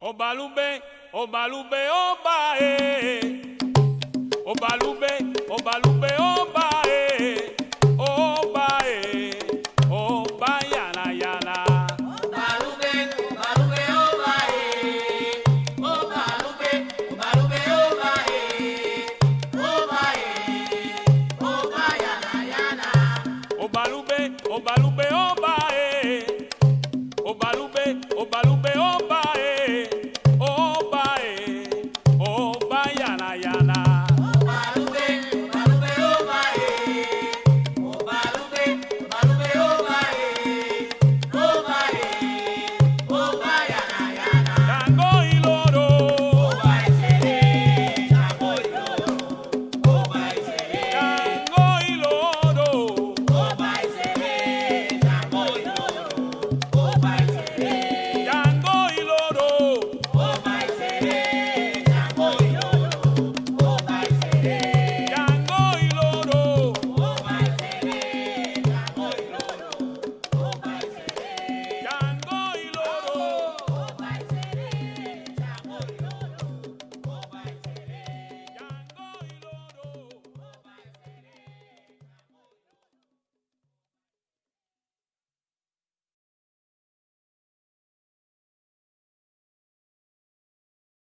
Obalube, obalube, obae. Obalube, obalube, obae. Obae, oba yana yana. Obalube, obalube, obae. Obalube, obalube, obae. Obae, oba yana yana. Obalube, obalube, obae. Obalube, obalube, obae.